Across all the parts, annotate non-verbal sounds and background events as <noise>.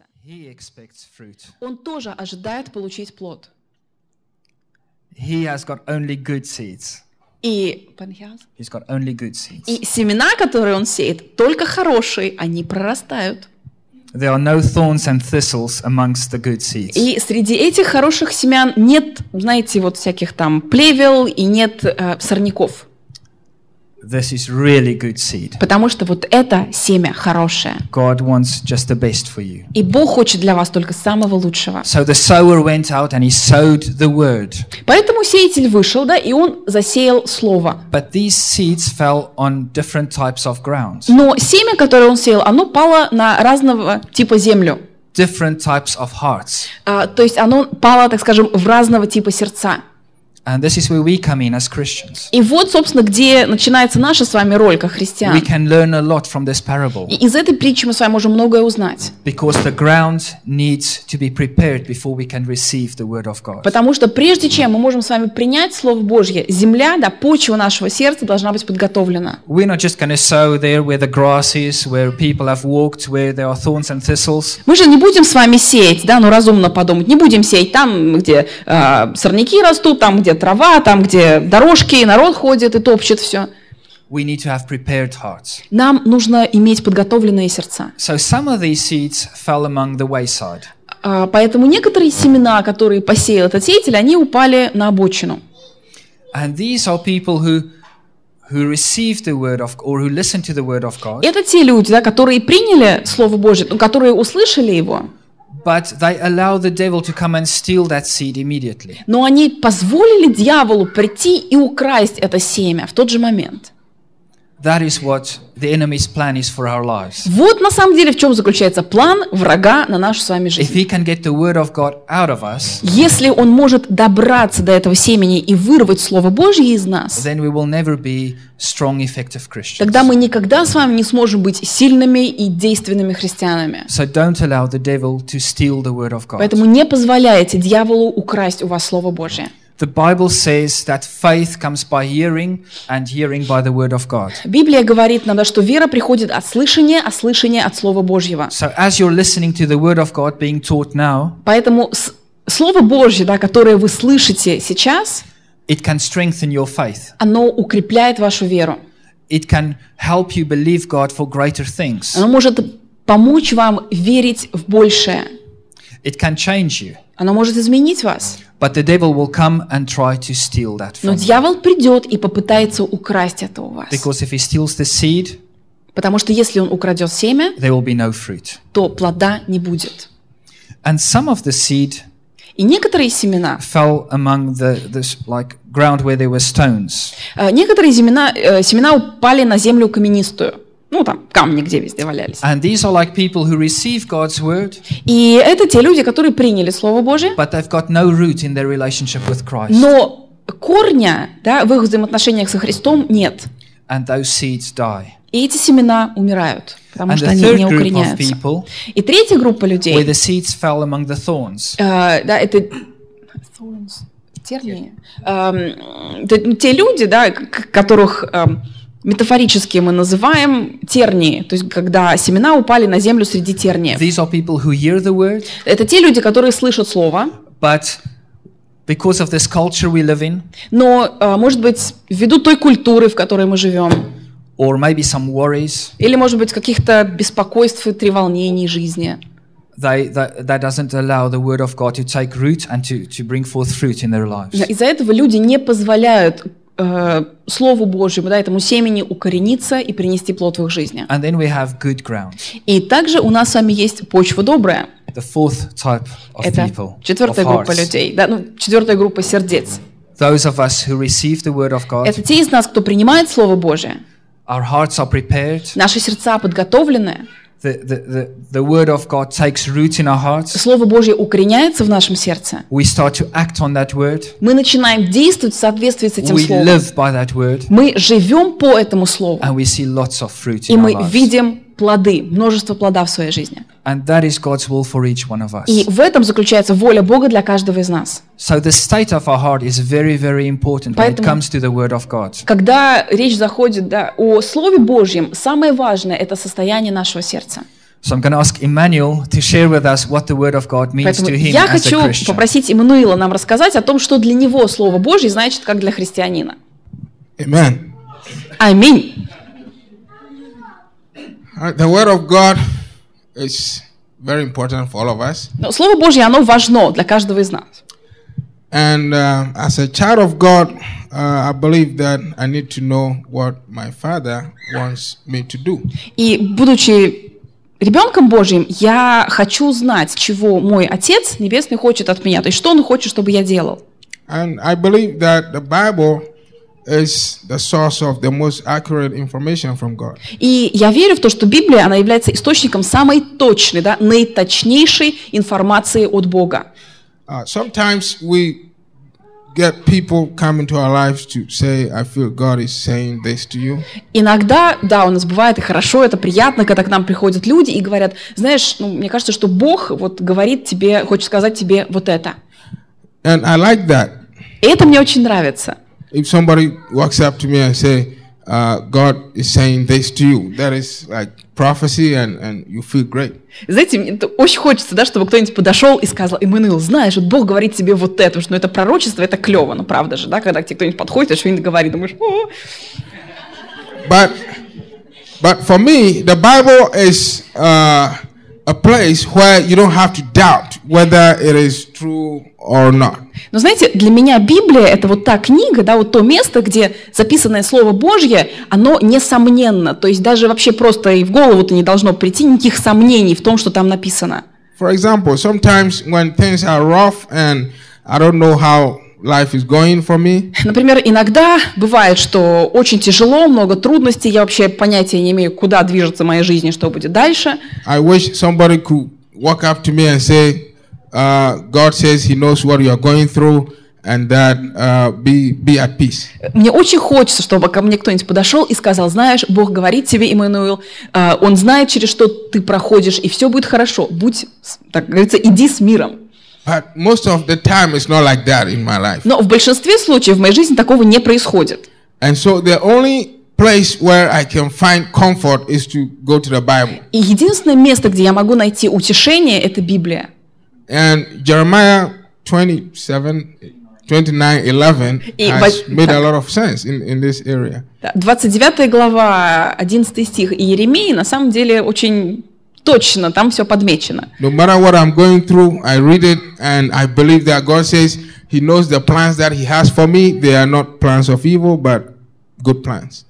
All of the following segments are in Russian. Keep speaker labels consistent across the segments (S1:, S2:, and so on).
S1: сердце,
S2: he expects fruit.
S1: он тоже ожидает получить плод.
S2: He has got only good seeds.
S1: И,
S2: He's got only good seeds.
S1: и семена, которые он сеет, только хорошие, они прорастают.
S2: There are no thorns and thistles amongst the good seeds.
S1: И среди этих хороших семян нет, знаете, вот всяких там плевел и нет э, сорняков.
S2: This is really good seed.
S1: Потому что вот это семя хорошее.
S2: God wants just the best for you.
S1: И Бог хочет для вас только самого лучшего.
S2: So the sower went out and he sowed the word.
S1: Поэтому сеятель вышел, да, и он засеял слово.
S2: But these seeds fell on different types of ground,
S1: Но семя, которое он сеял, оно пало на разного типа землю.
S2: different types of hearts.
S1: А, то есть оно пало, так скажем, в разного типа сердца.
S2: And this is where we come in as Christians.
S1: И вот, собственно, где начинается наша с вами роль как христиан.
S2: We can learn a lot from this parable
S1: И из этой притчи мы с вами можем многое узнать.
S2: because the ground needs to be prepared before we can receive the word of God.
S1: Потому что прежде чем мы можем с вами принять Слово Божье, земля, да, почва нашего сердца должна быть подготовлена.
S2: We're not just going to sow there where the grass is, where people have walked, where there are thorns and thistles.
S1: Мы же не будем с вами сеять, да, ну разумно подумать, не будем сеять там, где э, сорняки растут, там, где трава, там, где дорожки, и народ ходит и топчет все.
S2: We need to have prepared hearts.
S1: Нам нужно иметь подготовленные сердца.
S2: So some of these seeds fell among the wayside.
S1: А, Поэтому некоторые семена, которые посеял этот сеятель, они упали на обочину.
S2: And these are people who who received the word of or who listened to the word of God,
S1: Это те люди, да, которые приняли Слово Божье, которые услышали его,
S2: but they allow the devil to come and steal that seed immediately.
S1: но они позволили дьяволу прийти и украсть это семя в тот же момент.
S2: That is what the enemy's plan is for our lives.
S1: Вот на самом деле в чем заключается план врага на нашу с вами
S2: If
S1: жизнь.
S2: he can get the word of God out of us,
S1: Если он может добраться до этого семени и вырвать Слово Божье из нас,
S2: then we will never be strong, effective Christians.
S1: тогда мы никогда с вами не сможем быть сильными и действенными христианами.
S2: So don't allow the devil to steal the word of God.
S1: Поэтому не позволяйте дьяволу украсть у вас Слово Божье.
S2: The Bible says that faith comes by hearing and hearing by the word of God.
S1: Библия говорит нам, что вера приходит от слышания, а слышание от Слова Божьего.
S2: So as you're listening to the word of God being taught now,
S1: Поэтому Слово Божье, да, которое вы слышите сейчас,
S2: it can strengthen your faith.
S1: оно укрепляет вашу веру.
S2: It can help you believe God for greater things.
S1: Оно может помочь вам верить в большее.
S2: It can change you.
S1: Оно может изменить вас.
S2: But the devil will come and try to steal that
S1: Но
S2: from you.
S1: дьявол придет и попытается украсть это у вас.
S2: Because if he steals the seed,
S1: Потому что если он украдет семя,
S2: there will be no fruit.
S1: то плода не будет.
S2: And some of the seed
S1: И некоторые семена,
S2: fell among the this like ground where there were stones.
S1: э, некоторые семена, э, семена упали на землю каменистую. Ну, там камни где везде валялись.
S2: And these are like people who receive God's word,
S1: И это те люди, которые приняли Слово Божие,
S2: but they've got no root in their relationship with Christ.
S1: но корня да, в их взаимоотношениях со Христом нет.
S2: And those seeds die.
S1: И эти семена умирают, потому
S2: And
S1: что
S2: the
S1: они
S2: third
S1: не
S2: group of
S1: укореняются.
S2: people,
S1: И третья группа людей,
S2: where the seeds fell among the thorns.
S1: э, да, это thorns, тернии. Эм, ну, те люди, да, к- которых эм, метафорически мы называем тернии, то есть когда семена упали на землю среди терниев.
S2: These are people who hear the word,
S1: Это те люди, которые слышат слово,
S2: but because of this culture we live in,
S1: но, э, может быть, ввиду той культуры, в которой мы живем,
S2: or maybe some worries,
S1: или, может быть, каких-то беспокойств и треволнений жизни,
S2: they, that, that doesn't allow the word of God to take root and to, to bring forth fruit in their lives.
S1: из-за этого люди не позволяют э, Слову Божьему, да, этому семени укорениться и принести плод в их жизни.
S2: And then we have good ground,
S1: И также у нас с вами есть почва добрая.
S2: the fourth type of
S1: Это
S2: people,
S1: четвертая
S2: of
S1: группа
S2: hearts.
S1: людей, да, ну, четвертая группа сердец.
S2: Those of us who receive the word of God,
S1: Это те из нас, кто принимает Слово Божие.
S2: our hearts are prepared,
S1: Наши сердца подготовлены.
S2: The, the, the, the word of God takes root in our hearts.
S1: Слово Божье укореняется в нашем сердце.
S2: We start to act on that word.
S1: Мы начинаем действовать в соответствии с этим
S2: We
S1: Словом.
S2: live by that word.
S1: Мы живем по этому Слову.
S2: And we see lots of fruit
S1: И
S2: in our
S1: мы
S2: lives.
S1: видим плоды, множество плода в своей жизни.
S2: And that is God's will for each one of us.
S1: И в этом заключается воля Бога для каждого из нас.
S2: So the state of our heart is very, very important when it
S1: Поэтому-
S2: comes to the word of God.
S1: Когда речь заходит да, о Слове Божьем, самое важное – это состояние нашего сердца.
S2: So I'm going to ask Emmanuel to share with us what the Word of God means
S1: Поэтому
S2: to him
S1: я
S2: as a
S1: хочу
S2: Christian.
S1: попросить Иммануила нам рассказать о том, что для него Слово Божье значит как для христианина.
S3: Amen.
S1: Аминь.
S3: Uh, The Word of God is very important for all of us.
S1: Но Слово Божье, оно важно для каждого из нас.
S3: And uh, as a child of God, uh, I believe that I need to know what my Father wants me to do.
S1: И будучи ребенком Божьим, я хочу знать, чего мой Отец Небесный хочет от меня, то есть что Он хочет, чтобы я делал.
S3: And I believe that the Bible is the source of the most accurate information from God.
S1: И я верю в то, что Библия, она является источником самой точной, да, наиточнейшей информации от Бога.
S3: Uh, sometimes we get people come into our lives to say, I feel God is saying this to you.
S1: Иногда, да, у нас бывает и хорошо, это приятно, когда к нам приходят люди и говорят, знаешь, ну, мне кажется, что Бог вот говорит тебе, хочет сказать тебе вот это.
S3: And I like that.
S1: И это мне очень нравится.
S3: If somebody walks up to me and say, uh, God is saying this to you, that is like prophecy and, and you feel great.
S1: Знаете, мне это очень хочется, да, чтобы кто-нибудь подошел и сказал, Эммануил, знаешь, вот Бог говорит тебе вот это, потому что ну, это пророчество, это клево, ну правда же, да, когда к тебе кто-нибудь подходит и что-нибудь говорит, думаешь, «О».
S3: But but for me, the Bible is uh, a place where you don't have to doubt whether it is true or not.
S1: Но знаете, для меня Библия это вот та книга, да, вот то место, где записанное Слово Божье, оно несомненно, то есть даже вообще просто и в голову-то не должно прийти никаких сомнений в том, что там написано.
S3: For example, sometimes when things are rough and I don't know how life is going for me,
S1: Например, иногда бывает, что очень тяжело, много трудностей, я вообще понятия не имею, куда движется моя жизнь и что будет дальше.
S3: I wish somebody could walk up to me and say, uh, God says He knows what you are going through, and that uh, be be at peace.
S1: Мне очень хочется, чтобы ко мне кто-нибудь подошел и сказал, знаешь, Бог говорит тебе, Иммануил, э, Он знает, через что ты проходишь, и все будет хорошо. Будь, так говорится, иди с миром.
S3: But most of the time, it's not like that in my life.
S1: Но в большинстве случаев в моей жизни такого не происходит.
S3: And so the only place where I can find comfort is to go to the Bible.
S1: И единственное место, где я могу найти утешение, это Библия.
S3: And Jeremiah 27, 29, 11
S1: И
S3: has
S1: во-
S3: made a
S1: так.
S3: lot of sense in, in this area.
S1: Да, 29 глава, 11 стих и Еремии на самом деле очень точно, там все подмечено.
S3: No matter what I'm going through, I read it and I believe that God says He knows the plans that He has for me. They are not plans of evil, but good plans.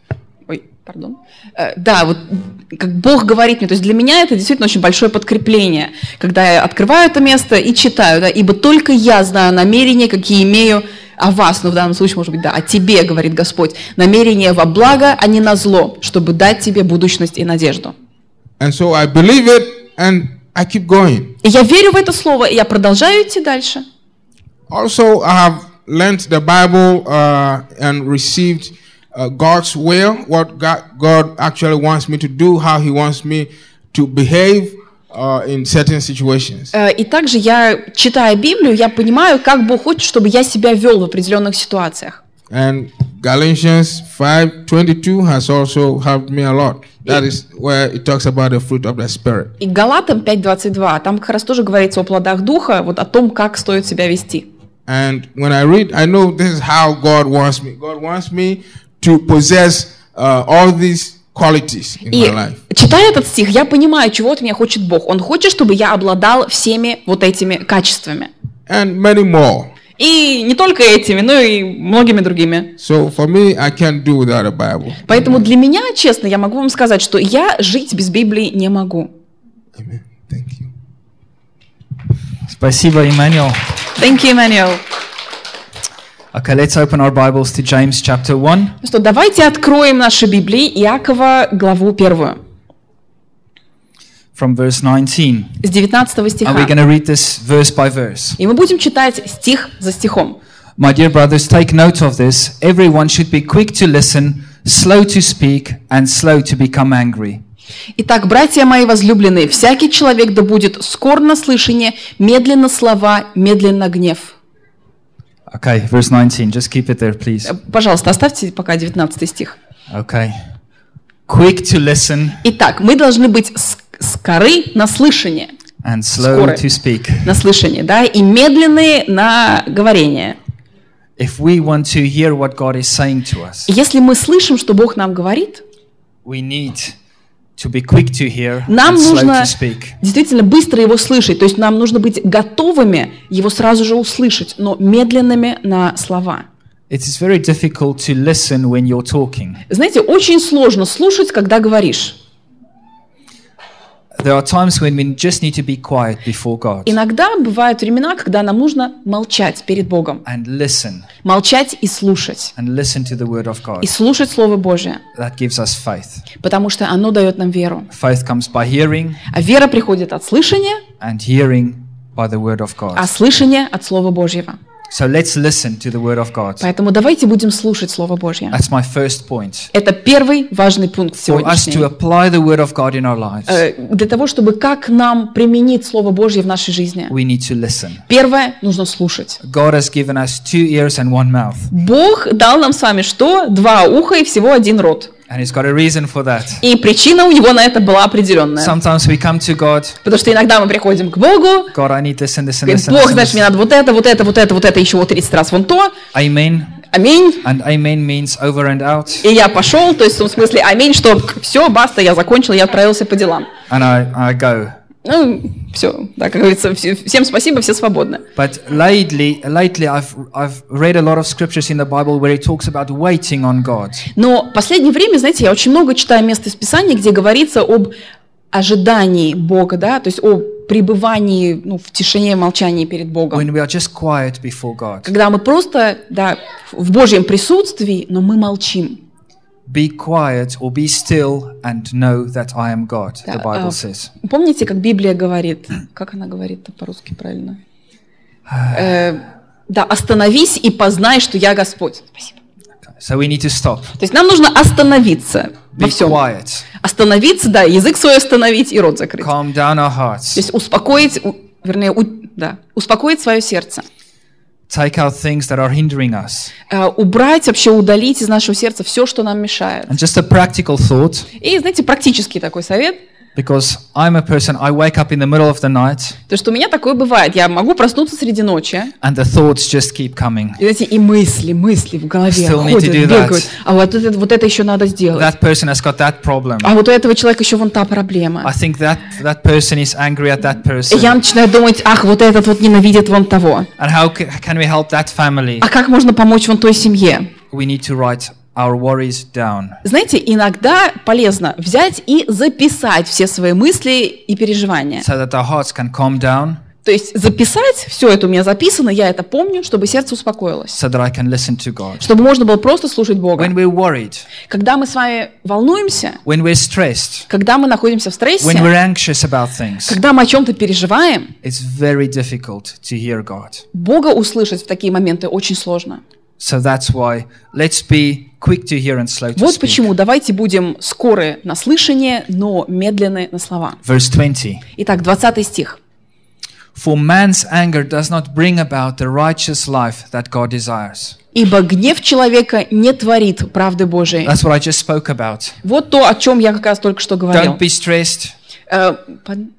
S1: Ой, пардон. Э, Да, вот как Бог говорит мне, то есть для меня это действительно очень большое подкрепление, когда я открываю это место и читаю, да, ибо только я знаю намерения, какие имею о вас, ну в данном случае, может быть, да, о тебе, говорит Господь, намерения во благо, а не на зло, чтобы дать тебе будущность и надежду.
S3: And so I believe it and I keep going.
S1: И я верю в это слово, и я продолжаю идти дальше.
S3: Also, I have learned the Bible uh, and received uh, God's will, what God, God actually wants me to do, how He wants me to behave uh, in certain situations.
S1: Э, И также я, читая Библию, я понимаю, как Бог хочет, чтобы я себя вел в определенных ситуациях.
S3: And Galatians 5:22 has also helped me a lot. That is where it talks about the fruit of the Spirit.
S1: И Галатам 5.22, там как раз тоже говорится о плодах Духа, вот о том, как стоит себя вести.
S3: And when I read, I know this is how God wants me. God wants me to possess uh, all these qualities in
S1: И
S3: my life.
S1: читая этот стих, я понимаю, чего от меня хочет Бог. Он хочет, чтобы я обладал всеми вот этими качествами.
S3: And many more.
S1: И не только этими, но и многими другими.
S3: So for me, I can't do without a Bible.
S1: Поэтому для меня, честно, я могу вам сказать, что я жить без Библии не могу.
S3: Amen. Thank you.
S2: Спасибо, Emmanuel.
S1: Thank you, Emmanuel.
S2: Okay, let's open our Bibles to James chapter 1.
S1: Ну что, давайте откроем наши Библии Иакова, главу первую,
S2: from verse 19.
S1: с 19
S2: And we're
S1: стиха.
S2: going to read this verse by verse.
S1: И мы будем читать стих за стихом.
S2: My dear brothers, take note of this. Everyone should be quick to listen, slow to speak, and slow to become angry.
S1: Итак, братья мои возлюбленные, всякий человек да будет скор на слышание, медленно слова, медленно гнев.
S2: Okay, verse 19. Just keep it there, please.
S1: Э, Пожалуйста, оставьте пока 19 стих.
S2: Okay. Quick to listen,
S1: Итак, мы должны быть скоры на слышание,
S2: and slow
S1: Скоры.
S2: to speak.
S1: на слышание, да, и медленные на говорение.
S2: If we want to hear what God is saying to us,
S1: Если мы слышим, что Бог нам говорит,
S2: we need to be quick to hear
S1: нам
S2: and slow
S1: нужно
S2: to speak.
S1: действительно быстро его слышать. То есть нам нужно быть готовыми его сразу же услышать, но медленными на слова.
S2: It is very difficult to listen when you're talking.
S1: Знаете, очень сложно слушать, когда говоришь.
S2: There are times when we just need to be quiet before God
S1: Иногда бывают времена, когда нам нужно молчать перед Богом.
S2: and listen
S1: Молчать и слушать.
S2: and listen to the word of
S1: И
S2: God.
S1: слушать Слово Божие.
S2: That gives us faith.
S1: Потому что оно дает нам веру.
S2: Faith comes by hearing
S1: А вера приходит от слышания,
S2: and hearing by the word of God.
S1: а слышание от Слова Божьего.
S2: So let's listen to the word of God.
S1: Поэтому давайте будем слушать Слово Божье.
S2: That's my first point.
S1: Это первый важный пункт
S2: For us to
S1: сегодняшний.
S2: apply the word of God in our lives,
S1: Э, Для того, чтобы как нам применить Слово Божье в нашей жизни.
S2: we need to listen.
S1: Первое, нужно слушать.
S2: God has given us two ears and one mouth,
S1: Бог дал нам с вами что? Два уха и всего один рот.
S2: And He's got a reason for that.
S1: И причина у него на это была определенная.
S2: Sometimes we come to God,
S1: Потому что иногда мы приходим к Богу,
S2: God, I need this and this and this.
S1: Бог, знаешь, мне надо вот это, вот это, вот это, вот это, еще вот 30 раз вон то.
S2: Amen.
S1: Аминь.
S2: And amen means over and out.
S1: И я пошел, то есть в том смысле аминь, что все, баста, я закончил, я отправился по делам.
S2: And I, I go.
S1: Ну, все, да, как говорится, все- всем спасибо, все свободны.
S2: But lately, lately I've, I've read a lot of scriptures in the Bible where it talks about waiting on God.
S1: Но последнее время, знаете, я очень много читаю мест из Писания, где говорится об ожидании Бога, да, то есть о пребывании ну, в тишине, молчании перед Богом.
S2: When we are just quiet before God.
S1: Когда мы просто, да, в Божьем присутствии, но мы молчим.
S2: Be quiet or be still and know that I am God, the
S1: Да,
S2: Bible
S1: а,
S2: says.
S1: Помните, как Библия говорит, как она говорит по-русски правильно? Э, да, остановись и познай, что я Господь. Спасибо.
S2: So we need to stop.
S1: То есть нам нужно остановиться во
S2: Be
S1: всем.
S2: quiet.
S1: Остановиться, да, язык свой остановить и рот закрыть. То
S2: Calm down our hearts.
S1: есть успокоить, вернее, у- да, успокоить свое сердце.
S2: Take out things that are hindering us.
S1: Э, убрать, вообще удалить из нашего сердца все, что нам мешает.
S2: And just a practical thought,
S1: И, знаете, практический такой совет,
S2: because I'm a person, I wake up in the middle of the night
S1: то что у меня такое бывает. Я могу проснуться среди ночи,
S2: and the thoughts just keep coming.
S1: и, знаете, и мысли, мысли в голове
S2: Still need to
S1: ходят,
S2: do
S1: бегают.
S2: that.
S1: А вот это, вот это еще надо сделать.
S2: That person has got that problem.
S1: А вот у этого человека еще вон та проблема.
S2: I think that that person is angry at that
S1: И
S2: person.
S1: я начинаю думать, ах, вот этот вот ненавидит вон того.
S2: And how ca- can we help that family?
S1: А как можно помочь вон той семье?
S2: We need to write our worries down.
S1: Знаете, иногда полезно взять и записать все свои мысли и переживания.
S2: so that our hearts can calm down,
S1: То есть записать, все это у меня записано, я это помню, чтобы сердце успокоилось.
S2: so that I can listen to God.
S1: Чтобы можно было просто слушать Бога.
S2: When we're worried,
S1: Когда мы с вами волнуемся,
S2: when we're stressed,
S1: когда мы находимся в
S2: when
S1: стрессе,
S2: we're anxious about things,
S1: когда мы о чем-то переживаем,
S2: it's very difficult to hear God.
S1: Бога услышать в такие моменты очень сложно.
S2: So that's why let's be quick to hear and slow to
S1: Вот
S2: speak.
S1: почему давайте будем скоры на слышание, но медленны на слова.
S2: Verse 20.
S1: Итак, 20 стих.
S2: For man's anger does not bring about the righteous life that God desires.
S1: «Ибо гнев человека не творит правды Божией».
S2: That's what I just spoke about.
S1: Вот то, о чем я как раз только что говорил.
S2: Don't be stressed.
S1: Э,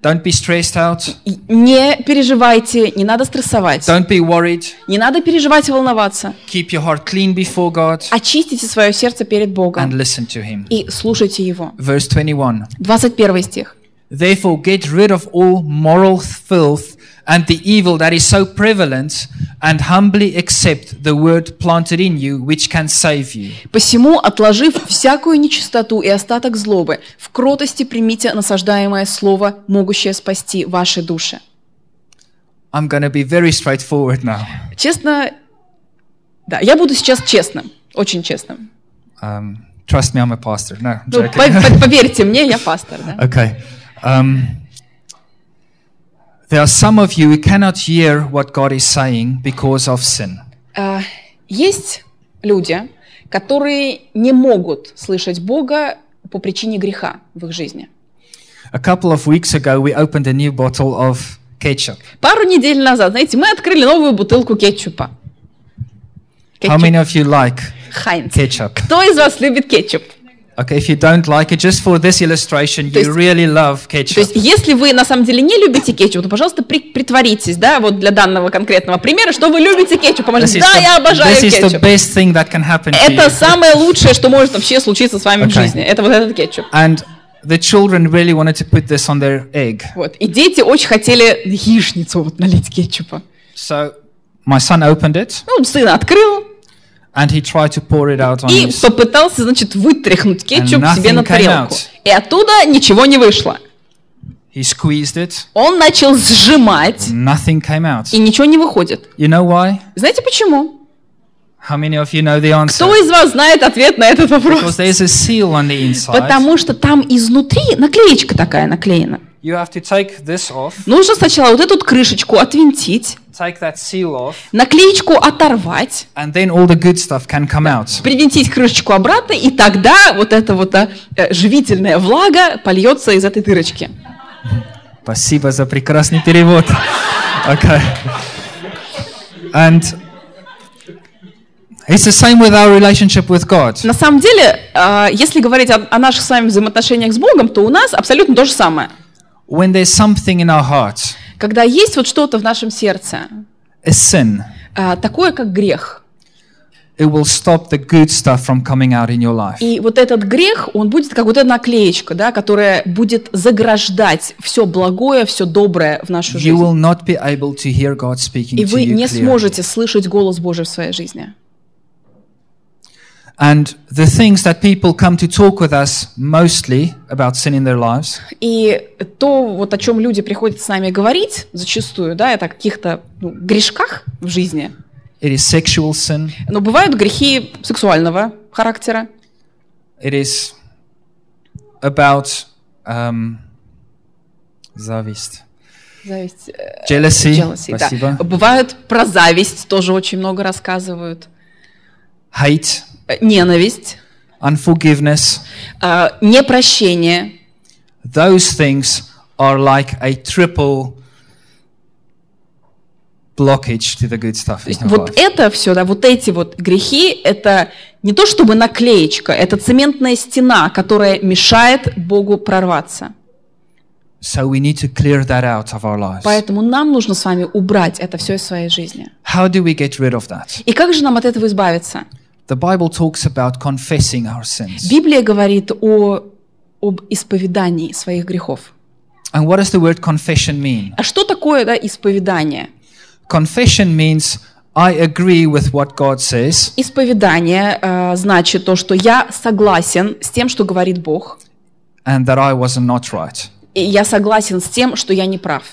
S2: Don't be stressed out.
S1: Не переживайте, не надо стрессовать,
S2: Don't be worried.
S1: не надо переживать и волноваться.
S2: Keep your heart clean before God
S1: Очистите свое сердце перед
S2: and
S1: Богом
S2: listen to Him.
S1: и слушайте Его.
S2: Verse 21.
S1: 21 стих.
S2: Therefore, get rid of all moral filth and the evil that is so prevalent, and humbly accept the word planted in you, which can save you.
S1: «Посему, отложив всякую нечистоту и остаток злобы, в кротости примите насаждаемое слово, могущее спасти ваши души».
S2: I'm to be very straightforward now.
S1: Честно, да, я буду сейчас честным, очень честным.
S2: Um, trust me, I'm a pastor. No, I'm
S1: Ну, по- по- <laughs> поверьте мне, я пастор, да.
S2: okay. Um, there are some of you who cannot hear what God is saying because of sin.
S1: А, Есть люди, которые не могут слышать Бога по причине греха в их жизни.
S2: A couple of weeks ago, we opened a new bottle of ketchup.
S1: Пару недель назад, знаете, мы открыли новую бутылку кетчупа.
S2: How many of you like
S1: Хайнц.
S2: ketchup?
S1: Кто из вас любит кетчуп?
S2: Okay, if you don't like it, just for this illustration,
S1: То
S2: you
S1: есть-
S2: really love
S1: То
S2: ketchup.
S1: есть, если вы на самом деле не любите кетчуп, то, пожалуйста, при- притворитесь, да, вот для данного конкретного примера, что вы любите кетчуп. Поможете, да,
S2: the,
S1: я обожаю
S2: this is the
S1: кетчуп.
S2: best thing that can happen
S1: Это самое лучшее, что может вообще случиться с вами в
S2: Okay.
S1: жизни. Это вот этот кетчуп.
S2: And the children really wanted to put this on their egg.
S1: Вот. И дети очень хотели яичницу вот налить кетчупа.
S2: So my son opened it
S1: Ну, сын открыл
S2: and he tried to pour it out on
S1: и
S2: his.
S1: попытался, значит, вытряхнуть кетчуп себе на тарелку. И оттуда ничего не вышло.
S2: He squeezed it.
S1: Он начал сжимать,
S2: Nothing came out.
S1: и ничего не выходит.
S2: You know why?
S1: Знаете почему?
S2: How many of you know the answer?
S1: Кто из вас знает ответ на этот
S2: Because
S1: вопрос?
S2: there's a seal on the inside.
S1: Потому что там изнутри наклеечка такая наклеена.
S2: You have to take this off,
S1: Нужно сначала вот эту крышечку отвинтить,
S2: take that seal off,
S1: наклеечку оторвать,
S2: and then all the good stuff can come out.
S1: привинтить крышечку обратно, и тогда вот эта вот э, живительная влага польется из этой дырочки.
S2: Спасибо за прекрасный перевод. Okay. And it's the same with our relationship with God.
S1: На самом деле, а, если говорить о наших с вами взаимоотношениях с Богом, то у нас абсолютно то же самое.
S2: When there's something in our heart,
S1: Когда есть вот что-то в нашем сердце,
S2: a sin,
S1: а, такое как грех,
S2: it will stop the good stuff from coming out in your life.
S1: и вот этот грех, он будет как вот эта наклеечка, да, которая будет заграждать все благое, все доброе в нашу
S2: You
S1: жизнь.
S2: will not be able to hear God speaking
S1: И
S2: to
S1: вы
S2: you
S1: не
S2: clearly.
S1: сможете слышать голос Божий в своей жизни.
S2: And the things that people come to talk with us mostly about sin in their lives
S1: И то, вот о чем люди приходят с нами говорить, зачастую, да, это о каких-то ну, грешках в жизни.
S2: it is sexual sin,
S1: Но бывают грехи сексуального характера,
S2: it is about um, зависть,
S1: зависть, э,
S2: jealousy,
S1: jealousy, да.
S2: спасибо,
S1: Бывают про зависть, тоже очень много рассказывают.
S2: hate,
S1: Ненависть,
S2: unforgiveness.
S1: э, непрощение.
S2: Those things are like a triple blockage to the good stuff
S1: вот это все, да, вот эти вот грехи, это не то чтобы наклеечка, это цементная стена, которая мешает Богу прорваться.
S2: So we need to clear that out of our lives.
S1: Поэтому нам нужно с вами убрать это все из своей жизни.
S2: How do we get rid of that?
S1: И как же нам от этого избавиться?
S2: The Bible talks about confessing our sins.
S1: Библия говорит о, об исповедании своих грехов.
S2: And what does the word confession mean?
S1: А что такое да, исповедание?
S2: Confession means I agree with what God says
S1: Исповедание э, значит то, что я согласен с тем, что говорит Бог,
S2: and that I was not right.
S1: и я согласен с тем, что я не прав.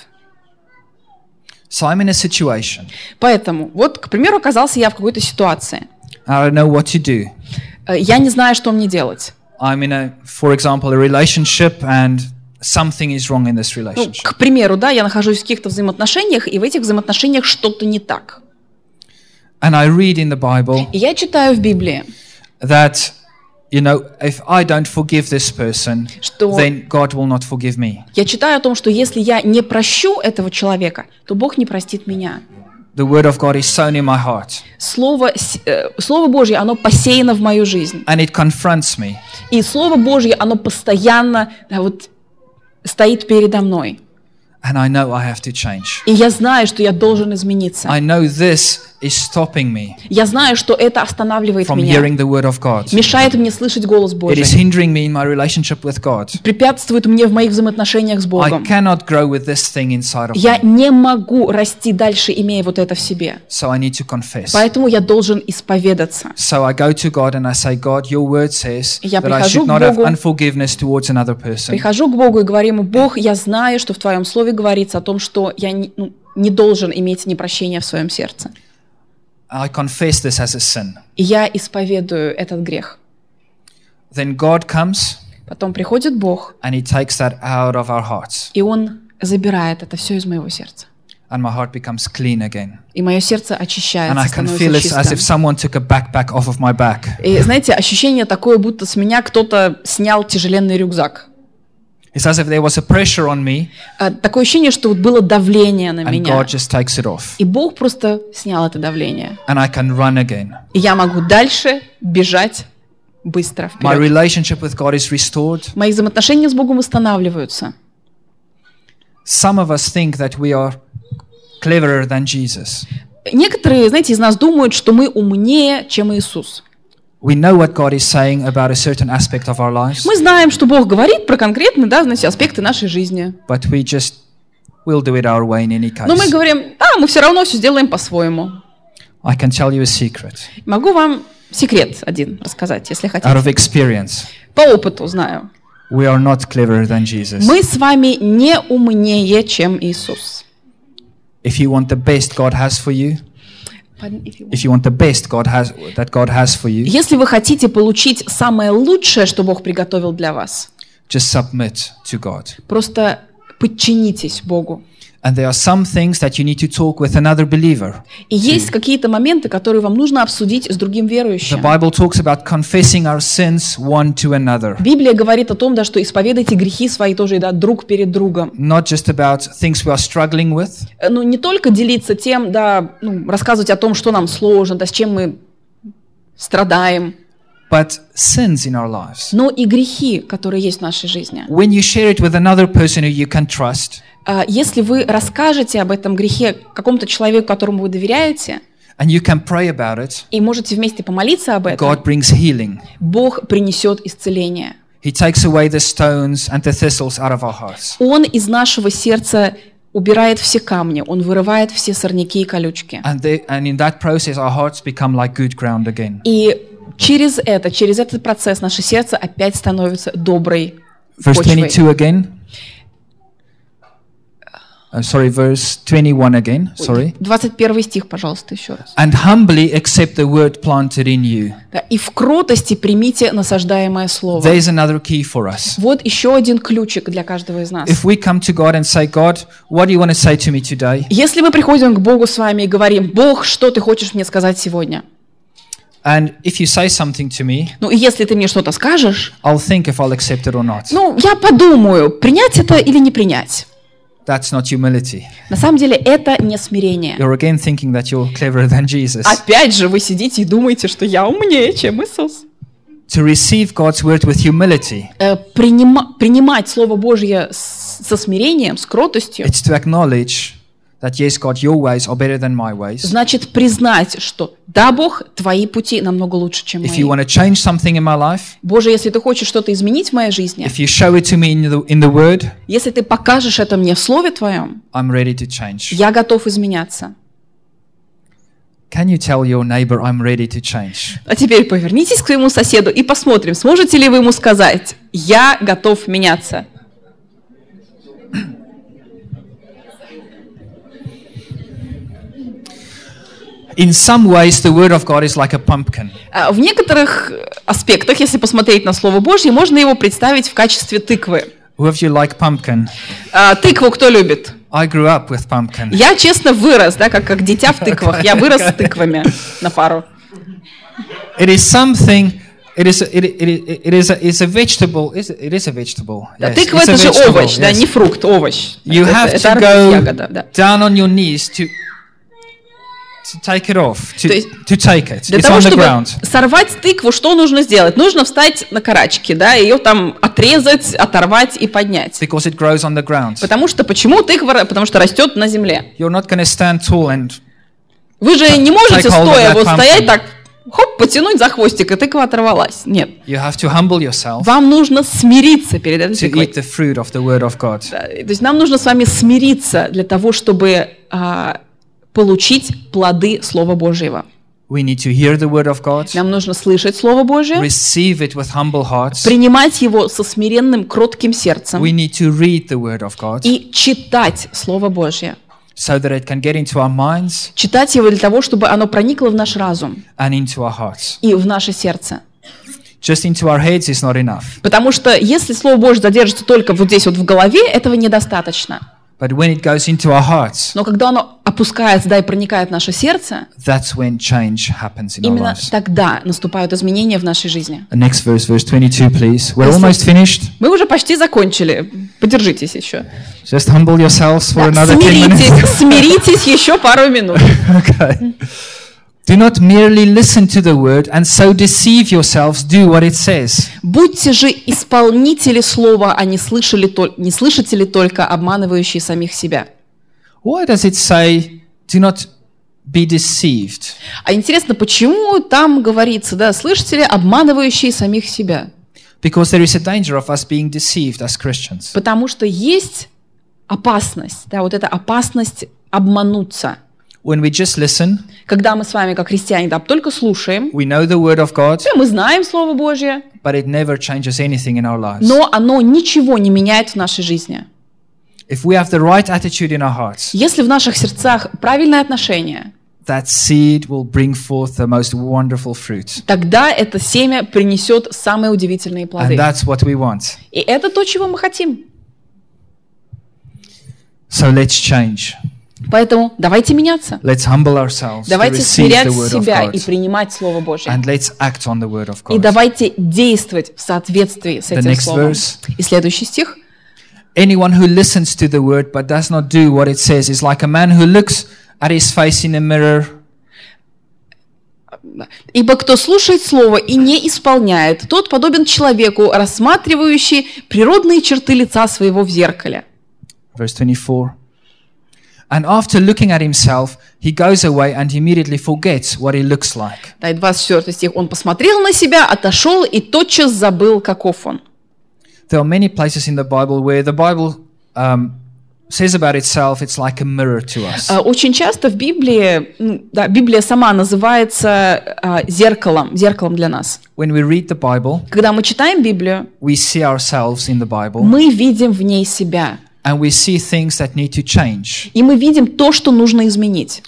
S2: So I'm in a situation.
S1: Поэтому, вот, к примеру, оказался я в какой-то ситуации.
S2: I don't know what to do.
S1: Э, Я не знаю, что мне делать.
S2: I'm in a, for example, a relationship and something is wrong in this
S1: Ну,
S2: relationship.
S1: к примеру, да, я нахожусь в каких-то взаимоотношениях, и в этих взаимоотношениях что-то не так.
S2: And I read in the Bible
S1: И я читаю в Библии,
S2: that, you know, if I don't forgive this person,
S1: Что-
S2: then God will not forgive me.
S1: я читаю о том, что если я не прощу этого человека, то Бог не простит меня.
S2: The word of God is sown in my heart
S1: Слово, э, Слово Божье, оно посеяно в мою жизнь.
S2: and it confronts me.
S1: И Слово Божье, оно постоянно да, вот, стоит передо мной.
S2: And I know I have to change.
S1: И я знаю, что я должен измениться.
S2: I know this is stopping me
S1: Я знаю, что это останавливает
S2: from
S1: меня,
S2: hearing the word of God.
S1: мешает мне слышать голос
S2: It is
S1: Божий,
S2: hindering me in my relationship with God.
S1: препятствует мне в моих взаимоотношениях с
S2: I
S1: Богом.
S2: cannot grow with this thing inside of
S1: Я
S2: me.
S1: не могу расти дальше, имея вот это в себе.
S2: So I need to confess.
S1: Поэтому я должен исповедаться.
S2: So I go to God and I say, God, your word says
S1: Я
S2: that I should not have
S1: Богу.
S2: unforgiveness towards another person.
S1: Прихожу к Богу и говорю ему, Бог, я знаю, что в Твоем Слове говорится о том, что я не, ну, не должен иметь непрощения в своем сердце.
S2: I confess this as a sin.
S1: И я исповедую этот грех.
S2: Then God comes
S1: Потом приходит Бог,
S2: and He takes that out of our hearts.
S1: и Он забирает это все из моего сердца.
S2: And my heart becomes clean again.
S1: И мое сердце
S2: And
S1: очищается,
S2: I can feel
S1: становится
S2: it as if
S1: чистым.
S2: someone took a backpack off of my back.
S1: И знаете, ощущение такое, будто с меня кто-то снял тяжеленный рюкзак.
S2: It's as if there was a pressure on me
S1: А, Такое ощущение, что вот было давление на
S2: and
S1: меня.
S2: God just takes it off.
S1: И Бог просто снял это давление.
S2: And I can run again.
S1: И я могу дальше бежать быстро
S2: My
S1: вперед.
S2: relationship with God is restored.
S1: Мои взаимоотношения с Богом восстанавливаются.
S2: Some of us think that we are cleverer than Jesus.
S1: Некоторые, знаете, из нас думают, что мы умнее, чем Иисус.
S2: We know what God is saying about a certain aspect of our lives,
S1: Мы знаем, что Бог говорит про конкретные, да, значит, аспекты нашей жизни.
S2: but we just will do it our way in any
S1: Но мы
S2: case.
S1: говорим, да, мы все равно все сделаем по-своему.
S2: I can tell you a secret
S1: Могу вам секрет один рассказать, если
S2: out
S1: хотите.
S2: of experience.
S1: По опыту знаю.
S2: We are not cleverer than Jesus.
S1: Мы с вами не умнее, чем Иисус.
S2: If you want the best God has for you, if you want the best God has that God has for you,
S1: Если вы хотите получить самое лучшее, что Бог приготовил для вас,
S2: just submit to God.
S1: просто подчинитесь Богу.
S2: And there are some things that you need to talk with another believer.
S1: И есть какие-то моменты, которые вам нужно обсудить с другим
S2: The
S1: верующим.
S2: Bible talks about confessing our sins one to another,
S1: Библия говорит о том, да, что исповедайте грехи свои тоже да, друг перед другом.
S2: not just about things we are struggling with,
S1: Э, Ну, не только делиться тем, да, ну, рассказывать о том, что нам сложно, да, с чем мы страдаем,
S2: but sins in our lives.
S1: но и грехи, которые есть в нашей жизни.
S2: When you share it with another person who you can trust,
S1: А Если вы расскажете об этом грехе какому-то человеку, которому вы доверяете,
S2: and you can pray about it,
S1: и можете вместе помолиться об этом,
S2: God brings healing.
S1: Бог принесет исцеление.
S2: He takes away the stones and the thistles out of our hearts.
S1: Он из нашего сердца убирает все камни, Он вырывает все сорняки и колючки.
S2: And, they, and in that process, our hearts become like good ground again.
S1: И через это, через этот процесс наше сердце опять становится доброй
S2: Verse
S1: почвой.
S2: 22 again. Uh, sorry, verse 21 again. Sorry.
S1: 21 стих, пожалуйста, еще раз.
S2: And humbly accept the word planted in you.
S1: Да, И в кротости примите насаждаемое слово.
S2: There's another key for us.
S1: Вот еще один ключик для каждого из нас.
S2: If we come to God and say, God, what do you want to say to me today?
S1: Если мы приходим к Богу с вами и говорим, Бог, что ты хочешь мне сказать сегодня?
S2: And if you say something to me,
S1: Ну, и если ты мне что-то скажешь,
S2: I'll think if I'll accept it or not.
S1: ну, я подумаю, принять это или не принять.
S2: That's not humility.
S1: На самом деле это не смирение.
S2: You're again thinking that you're cleverer than Jesus.
S1: Опять же, вы сидите и думаете, что я умнее, чем Иисус.
S2: To receive God's word with humility,
S1: Э, принима- принимать Слово Божье со смирением, с кротостью,
S2: it's to acknowledge that, yes, God, your ways are better than my ways.
S1: значит признать, что да, Бог, твои пути намного лучше, чем
S2: If you
S1: мои.
S2: want to change something in my life,
S1: Боже, если ты хочешь что-то изменить в моей жизни,
S2: if you show it to me in the, in the word,
S1: если ты покажешь это мне в Слове Твоем,
S2: I'm ready to change.
S1: я готов изменяться.
S2: Can you tell your neighbor, I'm ready to change?
S1: А теперь повернитесь к своему соседу и посмотрим, сможете ли вы ему сказать, я готов меняться.
S2: In some ways, the word of God is like a pumpkin.
S1: А В некоторых аспектах, если посмотреть на Слово Божье, можно его представить в качестве тыквы.
S2: Who of you like pumpkin?
S1: А, Тыкву кто любит?
S2: I grew up with pumpkin.
S1: Я, честно, вырос, да, как, как дитя в тыквах. Я вырос с тыквами на пару.
S2: It is something. It is. It, it, it is. A, it's a vegetable. Is it, it is a vegetable.
S1: Да,
S2: Yes,
S1: тыква это же овощ, да, не фрукт, овощ.
S2: You have
S1: это
S2: to go
S1: ягода, да.
S2: down on your knees to to take it off. To,
S1: То есть
S2: to take it.
S1: Для
S2: It's
S1: того,
S2: on the
S1: чтобы
S2: ground.
S1: сорвать тыкву, что нужно сделать? Нужно встать на карачки, да, ее там отрезать, оторвать и поднять.
S2: Because it grows on the ground.
S1: Потому что почему тыква? Потому что растет на земле.
S2: You're not going to stand tall and
S1: Вы же не можете стоя вот стоять так, хоп, потянуть за хвостик, и тыква оторвалась. Нет.
S2: you have to humble yourself
S1: Вам нужно смириться перед этой
S2: to
S1: тыквой.
S2: eat the fruit of the word of God.
S1: Да, То есть нам нужно с вами смириться для того, чтобы а, получить плоды Слова Божьего.
S2: We need to hear the word of God,
S1: Нам нужно слышать Слово Божье,
S2: receive it with humble hearts.
S1: принимать его со смиренным, кротким сердцем
S2: We need to read the word of God
S1: и читать Слово Божье.
S2: so that it can get into our minds
S1: Читать его для того, чтобы оно проникло в наш разум
S2: and into our hearts.
S1: и в наше сердце.
S2: Just into our heads is not enough.
S1: Потому что если Слово Божье задержится только вот здесь вот в голове, этого недостаточно.
S2: But when it goes into our hearts,
S1: Но когда оно опускается, да, и проникает в наше сердце,
S2: that's when change happens in our
S1: именно
S2: lives.
S1: тогда наступают изменения в нашей жизни.
S2: The next verse, verse 22, please. We're almost finished.
S1: Мы уже почти закончили. Подержитесь еще.
S2: Just humble yourselves for
S1: Да,
S2: another 10 minutes.
S1: смиритесь, <laughs> смиритесь еще пару минут. <laughs>
S2: okay. Do not merely listen to the word and so deceive yourselves, do what it says.
S1: Будьте же исполнители слова, а не, слышали, не слышатели только, обманывающие самих себя.
S2: Why does it say, do not be deceived?
S1: А интересно, почему там говорится, да, слышатели, обманывающие самих себя?
S2: Because there is a danger of us being deceived as Christians.
S1: Потому что есть опасность, да, вот эта опасность обмануться.
S2: When we just listen,
S1: Когда мы с вами, как христиане, да, только слушаем,
S2: we know the word of God,
S1: мы знаем Слово Божье,
S2: but it never changes anything in our lives.
S1: но оно ничего не меняет в нашей жизни.
S2: If we have the right attitude in our hearts,
S1: Если в наших сердцах правильное отношение,
S2: that seed will bring forth the most wonderful fruit.
S1: тогда это семя принесет самые удивительные
S2: And
S1: плоды.
S2: that's what we want.
S1: И это то, чего мы хотим.
S2: So let's change.
S1: Поэтому давайте меняться.
S2: Let's humble ourselves
S1: Давайте смирять себя и принимать Слово Божье.
S2: And let's act on the word of
S1: И
S2: God.
S1: давайте действовать в соответствии с
S2: The
S1: этим
S2: next
S1: словом.
S2: verse.
S1: И следующий стих.
S2: Anyone who listens to the word but does not do what it says is like a man who looks at his face in a mirror
S1: «Ибо кто слушает Слово и не исполняет, тот подобен человеку, рассматривающий природные черты лица своего в зеркале».
S2: Verse 24. And after looking at himself, he goes away and immediately forgets what he looks like.
S1: Да, и 24 стих. «Он посмотрел на себя, отошел и тотчас забыл, каков он».
S2: There are many places in the Bible where the Bible um, says about itself it's like a mirror to us.
S1: А, Очень часто в Библии, м, да, Библия сама называется а, зеркалом, зеркалом для нас.
S2: When we read the Bible,
S1: Когда мы читаем Библию,
S2: we see ourselves in the Bible
S1: мы видим в ней себя.
S2: And we see things that need to change.
S1: И мы видим то, что нужно изменить.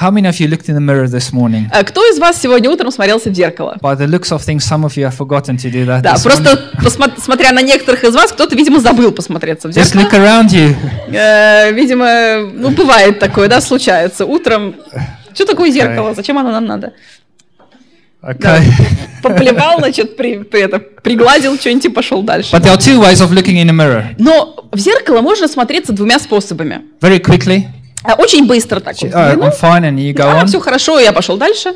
S2: How many of you looked in the mirror this morning?
S1: А Кто из вас сегодня утром смотрелся в зеркало?
S2: By the looks of things, some of you have forgotten to do that.
S1: Да, просто смотря на некоторых из вас, кто-то, видимо, забыл посмотреться в
S2: Just
S1: зеркало.
S2: look around you.
S1: Э, Видимо, ну, бывает такое, да, случается. Утром, что такое зеркало? Зачем оно нам надо?
S2: Okay. <laughs>
S1: Поплевал, значит, при, при это, пригладил что-нибудь и пошел дальше.
S2: But there are two ways of looking in a mirror.
S1: Но в зеркало можно смотреться двумя способами.
S2: Very quickly,
S1: А, Очень быстро так вот.
S2: oh. I'm fine, and you go
S1: А,
S2: on.
S1: все хорошо, я пошел дальше.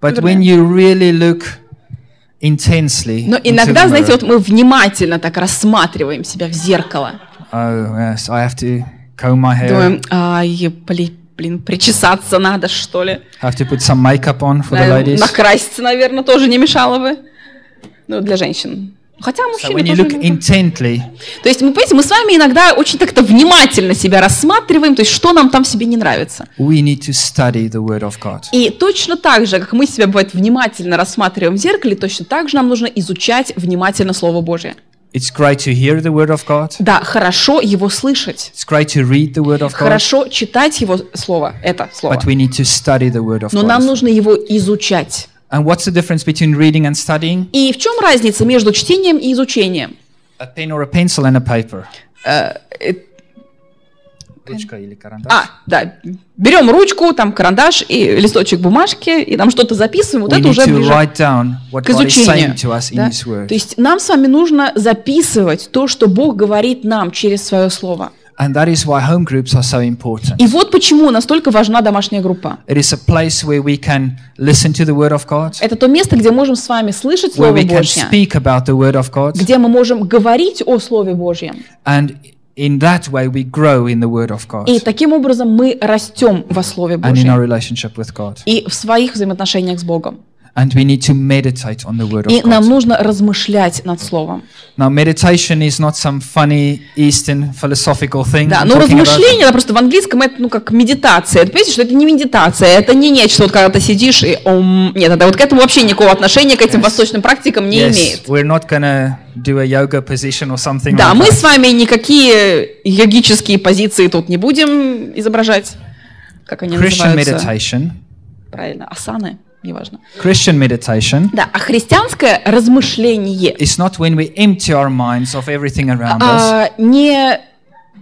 S2: But
S1: Вернее.
S2: when you really look intensely,
S1: Но иногда, знаете, вот мы внимательно так рассматриваем себя в зеркало.
S2: oh yes, I have to comb my hair,
S1: Думаем, ай, блин, причесаться надо, что ли.
S2: have to put some makeup on for the ladies.
S1: Накраситься, наверное, тоже не мешало бы. Ну, для женщин. Хотя
S2: So
S1: мужчины
S2: when you
S1: тоже
S2: look intently,
S1: То есть, мы, понимаете, мы с вами иногда очень так-то внимательно себя рассматриваем, то есть, что нам там себе не нравится.
S2: we need to study the Word of God.
S1: И точно так же, как мы себя, бывает, внимательно рассматриваем в зеркале, точно так же нам нужно изучать внимательно Слово Божие.
S2: It's great to hear the Word of God.
S1: Да, хорошо его слышать.
S2: It's great to read the Word of God.
S1: Хорошо читать его слово, это слово.
S2: But we need to study the Word of
S1: Но
S2: God.
S1: нам нужно его изучать.
S2: And what's the difference between reading and studying?
S1: И в чем разница между чтением и изучением?
S2: A pen or a pencil and a paper.
S1: Э, э,
S2: Ручка или карандаш.
S1: А, да, берем ручку, там карандаш и листочек бумажки, и там что-то записываем, вот
S2: we
S1: это
S2: need
S1: уже
S2: to
S1: ближе
S2: write down what
S1: к
S2: God is
S1: изучению.
S2: saying to us in
S1: да? То есть нам с вами нужно записывать то, что Бог говорит нам через свое слово.
S2: And that is why home groups are so important.
S1: И вот почему настолько важна домашняя группа.
S2: It is a place where we can listen to the Word of God,
S1: Это то место, где можем с вами слышать
S2: where
S1: Слово
S2: we can
S1: Божье,
S2: speak about the Word of God,
S1: где мы можем говорить о Слове Божьем.
S2: and in that way we grow in the Word of God
S1: И таким образом мы растем во Слове
S2: and in our
S1: Божьем
S2: relationship with God.
S1: и в своих взаимоотношениях с Богом.
S2: And we need to meditate on the Word
S1: И
S2: of
S1: нам
S2: God.
S1: нужно размышлять над Словом.
S2: Now, meditation is not some funny Eastern philosophical thing.
S1: Да, но размышление, да, просто в английском это ну как медитация. Это, понимаете, что это не медитация, это не нечто, вот когда ты сидишь и ом, нет, это вот к этому вообще никакого отношения к этим восточным практикам не
S2: Yes,
S1: имеет.
S2: we're not gonna do a yoga position or something
S1: Да,
S2: like
S1: мы
S2: that.
S1: с вами никакие йогические позиции тут не будем изображать. Как они
S2: Christian
S1: называются?
S2: meditation,
S1: Правильно, асаны, неважно.
S2: Christian meditation
S1: Да, а христианское размышление
S2: is not when we empty our minds of everything around us,
S1: а, не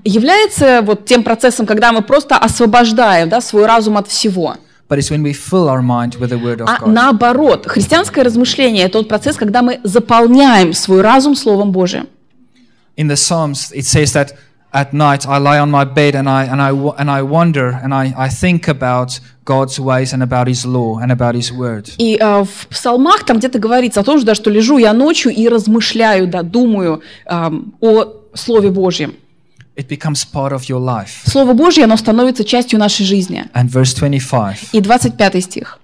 S1: является вот тем процессом, когда мы просто освобождаем да, свой разум от всего.
S2: but it's when we fill our mind with the Word of
S1: А наоборот, христианское размышление – это тот процесс, когда мы заполняем свой разум Словом Божиим.
S2: In the Psalms, it says that at night I lie on my bed and I and I wo- and I wonder and I, I think about God's ways and about His law and about His word.
S1: И э, в псалмах там где-то говорится о том, да, что лежу я ночью и размышляю, да, думаю эм, о Слове Божьем.
S2: It becomes part of your life.
S1: Слово Божье, оно становится частью нашей жизни.
S2: And verse 25.
S1: И 25 стих.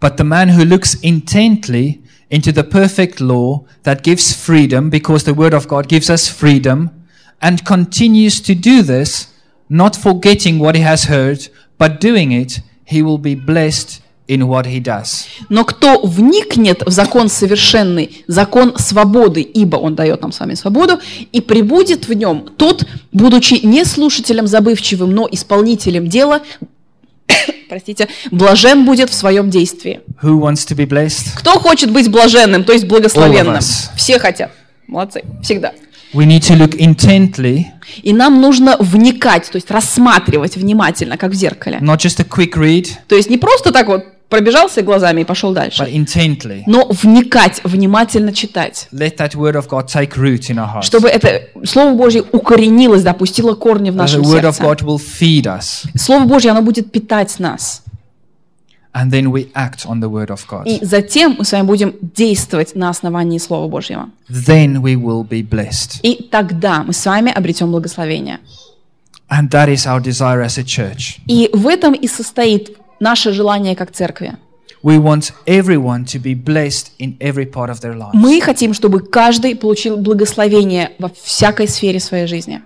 S2: But the man who looks intently into the perfect law that gives freedom, because the word of God gives us freedom, and continues to do this, not forgetting what he has heard, but doing it, he will be blessed in what he does.
S1: Но кто вникнет в закон совершенный, закон свободы, ибо он дает нам с вами свободу, и прибудет в нем, тот, будучи не слушателем забывчивым, но исполнителем дела, <coughs> простите, блажен будет в своем действии.
S2: Who wants to be blessed?
S1: Кто хочет быть блаженным, то есть благословенным? Все хотят. Молодцы. Всегда.
S2: We need to look intently,
S1: И нам нужно вникать, то есть рассматривать внимательно, как в зеркале.
S2: not just a quick read,
S1: То есть не просто так вот пробежался глазами и пошел
S2: but
S1: дальше,
S2: intently.
S1: но вникать, внимательно читать.
S2: Let that word of God take root in our hearts.
S1: Чтобы это Слово Божье укоренилось, да, пустило корни в нашем сердце. Слово Божье, оно будет питать нас.
S2: And then we act on the word of God.
S1: И затем мы с вами будем действовать на основании Слова Божьего.
S2: Then we will be blessed.
S1: И тогда мы с вами обретем благословение.
S2: And that is our desire as a church.
S1: И в этом и состоит наше желание как церкви.
S2: We want everyone to be blessed in every part of their lives.
S1: Мы хотим, чтобы каждый получил благословение во всякой сфере своей жизни.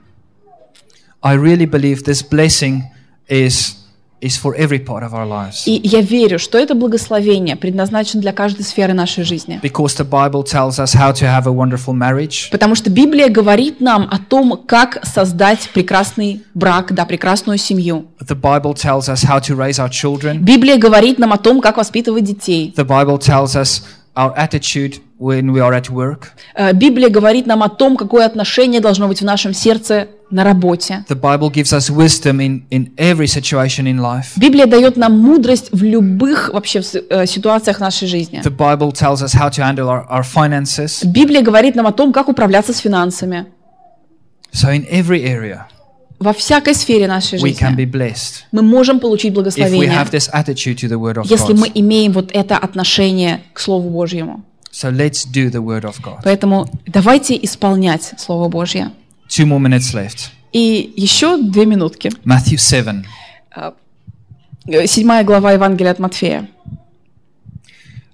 S2: I really believe this blessing is, is for every part of our lives.
S1: И я верю, что это благословение предназначено для каждой сферы нашей жизни.
S2: Because the Bible tells us how to have a wonderful marriage.
S1: Потому что Библия говорит нам о том, как создать прекрасный брак, да, прекрасную семью.
S2: The Bible tells us how to raise our children.
S1: Библия говорит нам о том, как воспитывать детей.
S2: The Bible tells us our attitude when we are at work.
S1: Э, Библия говорит нам о том, какое отношение должно быть в нашем сердце на работе.
S2: The Bible gives us wisdom in, in every situation in life.
S1: Библия дает нам мудрость в любых вообще э, ситуациях нашей жизни.
S2: The Bible tells us how to handle our, our finances.
S1: Библия говорит нам о том, как управляться с финансами.
S2: So in every area,
S1: Во всякой сфере нашей
S2: we can be
S1: жизни
S2: blessed
S1: мы можем получить благословение, если мы имеем вот это отношение к Слову Божьему.
S2: So let's do the Word of God.
S1: Поэтому давайте исполнять Слово Божье.
S2: Two more minutes left.
S1: И еще две минутки.
S2: Matthew 7.
S1: Э, Седьмая глава Евангелия от Матфея.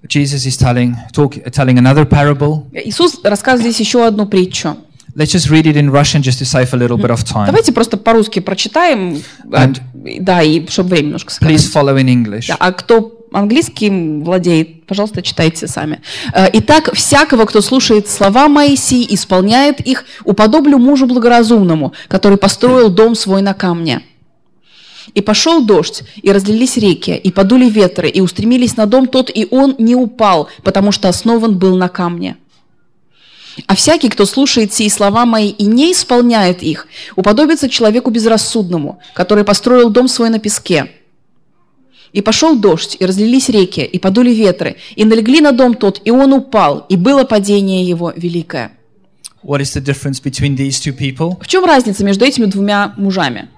S2: Jesus is telling, talk, telling another parable.
S1: Иисус рассказывает здесь еще одну притчу.
S2: Let's just read it in Russian just to save a little bit of time.
S1: Давайте просто по-русски прочитаем, а,
S2: And-
S1: да, и чтобы время немножко
S2: Please
S1: сэкономить.
S2: follow in English.
S1: Да, а кто английским владеет, пожалуйста, читайте сами. Э, Итак, всякого, кто слушает слова мои сии, исполняет их, уподоблю мужу благоразумному, который построил дом свой на камне. И пошел дождь, и разлились реки, и подули ветры, и устремились на дом тот, и он не упал, потому что основан был на камне. А всякий, кто слушает сии слова мои и не исполняет их, уподобится человеку безрассудному, который построил дом свой на песке. И пошел дождь, и разлились реки, и подули ветры, и налегли на дом тот, и он упал, и было падение его великое.
S2: What is the difference between these two people?
S1: В чем разница между этими двумя мужами?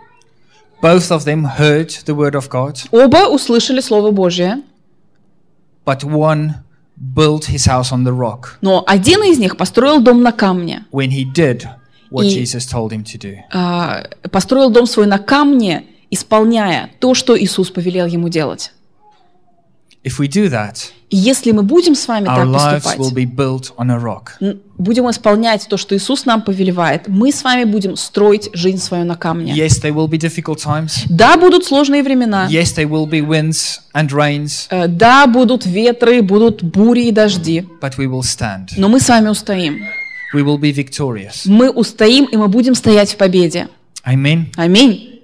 S2: Both of them heard the word of God,
S1: Оба услышали Слово Божье,
S2: but one built his house on the rock
S1: но один из них построил дом на камне.
S2: when he did what
S1: И-
S2: Jesus told him to do.
S1: а, построил дом свой на камне, исполняя то, что Иисус повелел ему делать.
S2: If we do that,
S1: И если мы будем с вами так поступать,
S2: will be built on a rock.
S1: н- будем исполнять то, что Иисус нам повелевает, мы с вами будем строить жизнь свою на камне.
S2: Yes, there will be difficult times.
S1: Да, будут сложные времена.
S2: Yes, there will be winds and rains,
S1: Э, Да, будут ветры, будут бури и дожди,
S2: but we will stand.
S1: но мы с вами устоим.
S2: We will be victorious.
S1: Мы устоим, и мы будем стоять в победе.
S2: Amen.
S1: Аминь.